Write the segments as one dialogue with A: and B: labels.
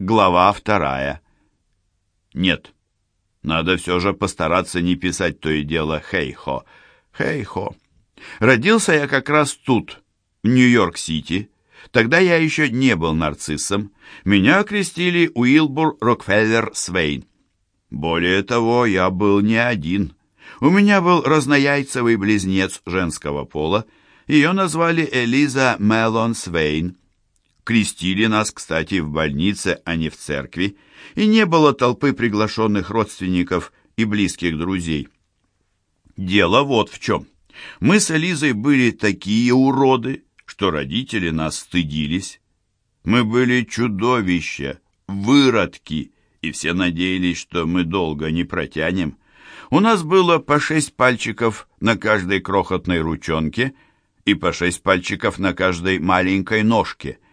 A: Глава вторая. Нет, надо все же постараться не писать то и дело «хей-хо». «Хей-хо». Родился я как раз тут, в Нью-Йорк-Сити. Тогда я еще не был нарциссом. Меня окрестили Уилбур Рокфеллер Свейн. Более того, я был не один. У меня был разнояйцевый близнец женского пола. Ее назвали Элиза Мелон Свейн. Крестили нас, кстати, в больнице, а не в церкви, и не было толпы приглашенных родственников и близких друзей. Дело вот в чем. Мы с Элизой были такие уроды, что родители нас стыдились. Мы были чудовища, выродки, и все надеялись, что мы долго не протянем. У нас было по шесть пальчиков на каждой крохотной ручонке и по шесть пальчиков на каждой маленькой ножке –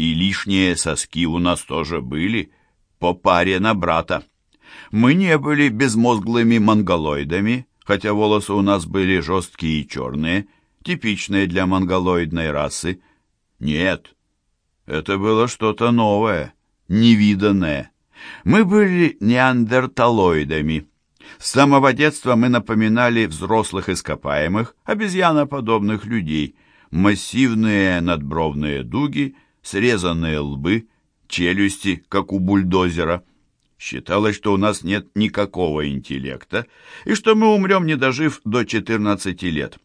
A: и лишние соски у нас тоже были, по паре на брата. Мы не были безмозглыми монголоидами, хотя волосы у нас были жесткие и черные, типичные для монголоидной расы. Нет, это было что-то новое, невиданное. Мы были неандерталоидами. С самого детства мы напоминали взрослых ископаемых, обезьяноподобных людей, массивные надбровные дуги — срезанные лбы, челюсти, как у бульдозера. Считалось, что у нас нет никакого интеллекта и что мы умрем, не дожив до 14 лет.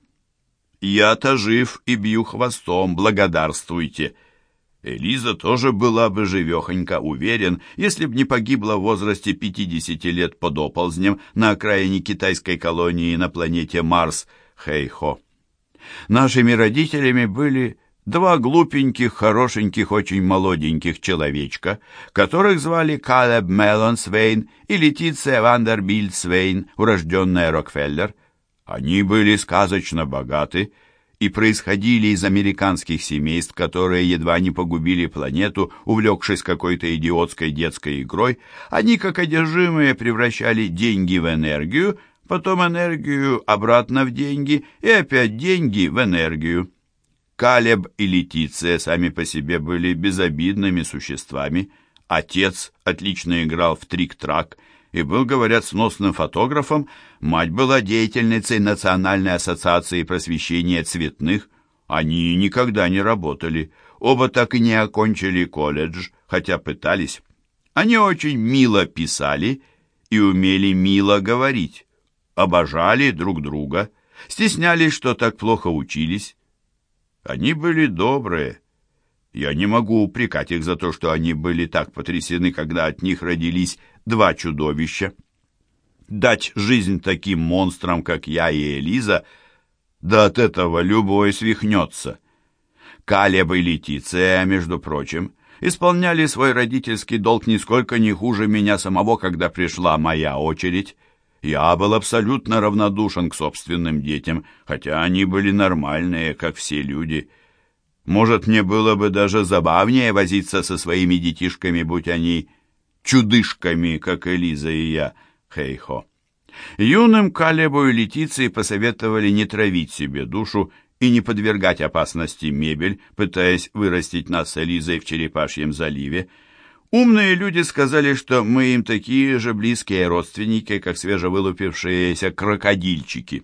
A: Я-то жив и бью хвостом, благодарствуйте. Элиза тоже была бы живехонька, уверен, если б не погибла в возрасте 50 лет под оползнем на окраине китайской колонии на планете Марс, Хейхо. Нашими родителями были два глупеньких, хорошеньких, очень молоденьких человечка, которых звали Калеб Мелон Свейн и Летиция Вандербильд Свейн, урожденная Рокфеллер. Они были сказочно богаты и происходили из американских семейств, которые едва не погубили планету, увлекшись какой-то идиотской детской игрой. Они, как одержимые, превращали деньги в энергию, потом энергию обратно в деньги и опять деньги в энергию. Калеб и Летиция сами по себе были безобидными существами. Отец отлично играл в трик-трак и был, говорят, сносным фотографом. Мать была деятельницей Национальной ассоциации просвещения цветных. Они никогда не работали. Оба так и не окончили колледж, хотя пытались. Они очень мило писали и умели мило говорить. Обожали друг друга, стеснялись, что так плохо учились они были добрые. Я не могу упрекать их за то, что они были так потрясены, когда от них родились два чудовища. Дать жизнь таким монстрам, как я и Элиза, да от этого любой свихнется. Калеб и Летиция, между прочим, исполняли свой родительский долг нисколько не хуже меня самого, когда пришла моя очередь. Я был абсолютно равнодушен к собственным детям, хотя они были нормальные, как все люди. Может, мне было бы даже забавнее возиться со своими детишками, будь они чудышками, как Элиза и я, хей-хо. Юным Калебу и Летиции посоветовали не травить себе душу и не подвергать опасности мебель, пытаясь вырастить нас с Элизой в Черепашьем заливе, Умные люди сказали, что мы им такие же близкие родственники, как свежевылупившиеся крокодильчики.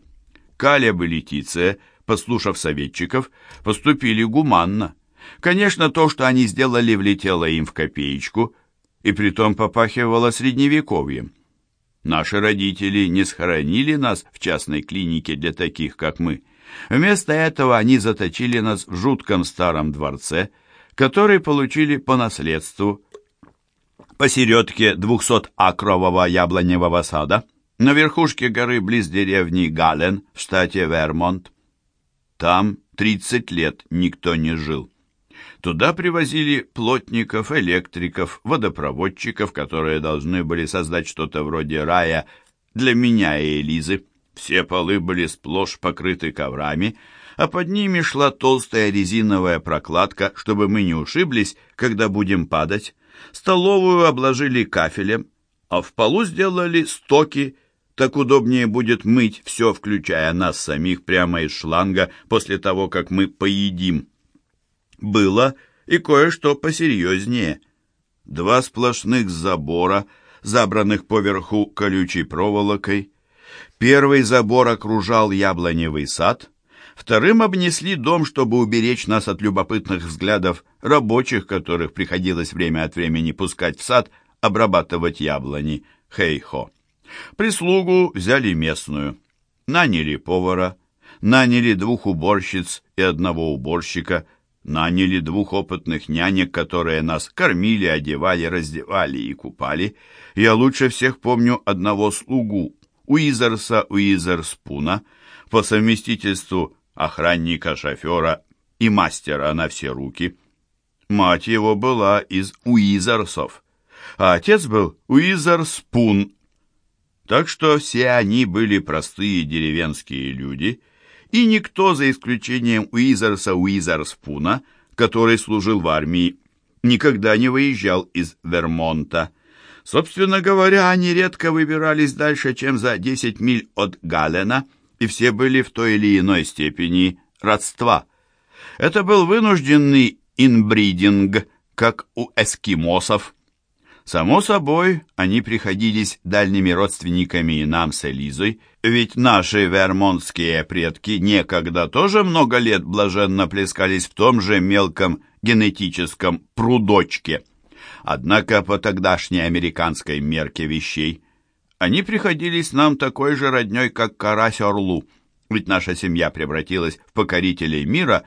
A: Калеб и Летиция, послушав советчиков, поступили гуманно. Конечно, то, что они сделали, влетело им в копеечку, и притом попахивало средневековьем. Наши родители не схоронили нас в частной клинике для таких, как мы. Вместо этого они заточили нас в жутком старом дворце, который получили по наследству – посередке двухсотакрового яблоневого сада, на верхушке горы близ деревни Гален в штате Вермонт. Там 30 лет никто не жил. Туда привозили плотников, электриков, водопроводчиков, которые должны были создать что-то вроде рая для меня и Элизы. Все полы были сплошь покрыты коврами, а под ними шла толстая резиновая прокладка, чтобы мы не ушиблись, когда будем падать. Столовую обложили кафелем, а в полу сделали стоки, так удобнее будет мыть все, включая нас самих, прямо из шланга после того, как мы поедим. Было и кое-что посерьезнее. два сплошных забора, забранных поверху колючей проволокой. Первый забор окружал яблоневый сад, вторым обнесли дом, чтобы уберечь нас от любопытных взглядов рабочих, которых приходилось время от времени пускать в сад, обрабатывать яблони. Хей-хо. Прислугу взяли местную. Наняли повара, наняли двух уборщиц и одного уборщика, наняли двух опытных нянек, которые нас кормили, одевали, раздевали и купали. Я лучше всех помню одного слугу, Уизерса Уизерспуна, по совместительству охранника, шофера и мастера на все руки. Мать его была из Уизерсов, а отец был Уизерспун. Так что все они были простые деревенские люди, и никто, за исключением Уизерса Уизерспуна, который служил в армии, никогда не выезжал из Вермонта. Собственно говоря, они редко выбирались дальше, чем за 10 миль от Галена, и все были в той или иной степени родства. Это был вынужденный инбридинг, как у эскимосов. Само собой, они приходились дальними родственниками и нам с Элизой, ведь наши вермонтские предки некогда тоже много лет блаженно плескались в том же мелком генетическом прудочке. Однако по тогдашней американской мерке вещей они приходились нам такой же родней, как карась орлу, ведь наша семья превратилась в покорителей мира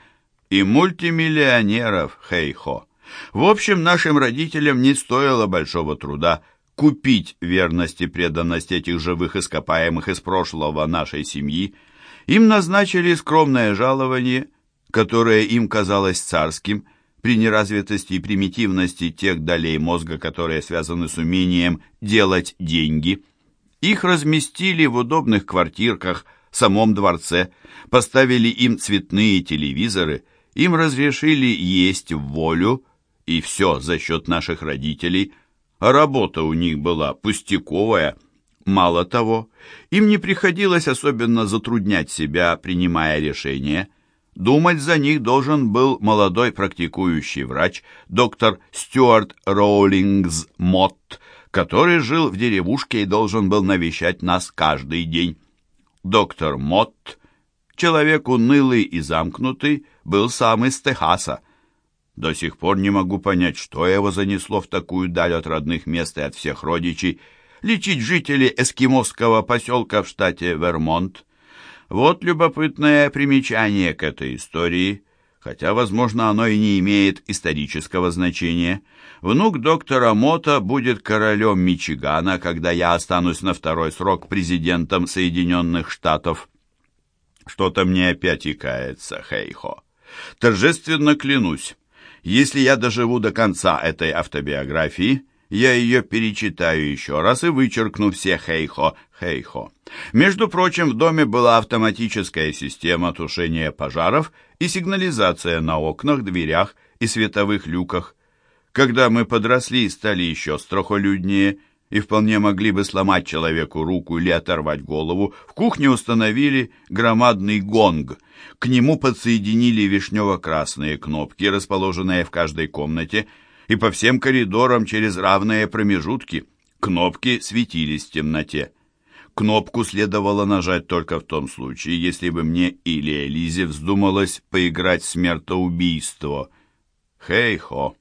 A: и мультимиллионеров, хей-хо. В общем, нашим родителям не стоило большого труда купить верность и преданность этих живых ископаемых из прошлого нашей семьи. Им назначили скромное жалование, которое им казалось царским, при неразвитости и примитивности тех долей мозга, которые связаны с умением делать деньги. Их разместили в удобных квартирках в самом дворце, поставили им цветные телевизоры, им разрешили есть в волю, и все за счет наших родителей, а работа у них была пустяковая. Мало того, им не приходилось особенно затруднять себя, принимая решения – Думать за них должен был молодой практикующий врач, доктор Стюарт Роулингс Мотт, который жил в деревушке и должен был навещать нас каждый день. Доктор Мотт, человек унылый и замкнутый, был сам из Техаса. До сих пор не могу понять, что его занесло в такую даль от родных мест и от всех родичей, лечить жителей эскимосского поселка в штате Вермонт. Вот любопытное примечание к этой истории, хотя, возможно, оно и не имеет исторического значения. Внук доктора Мота будет королем Мичигана, когда я останусь на второй срок президентом Соединенных Штатов. Что-то мне опять икается, Хейхо. Торжественно клянусь, если я доживу до конца этой автобиографии, я ее перечитаю еще раз и вычеркну все хейхо, хейхо. Между прочим, в доме была автоматическая система тушения пожаров и сигнализация на окнах, дверях и световых люках. Когда мы подросли и стали еще страхолюднее и вполне могли бы сломать человеку руку или оторвать голову, в кухне установили громадный гонг. К нему подсоединили вишнево-красные кнопки, расположенные в каждой комнате, и по всем коридорам через равные промежутки. Кнопки светились в темноте. Кнопку следовало нажать только в том случае, если бы мне или Элизе вздумалось поиграть в смертоубийство. Хей-хо!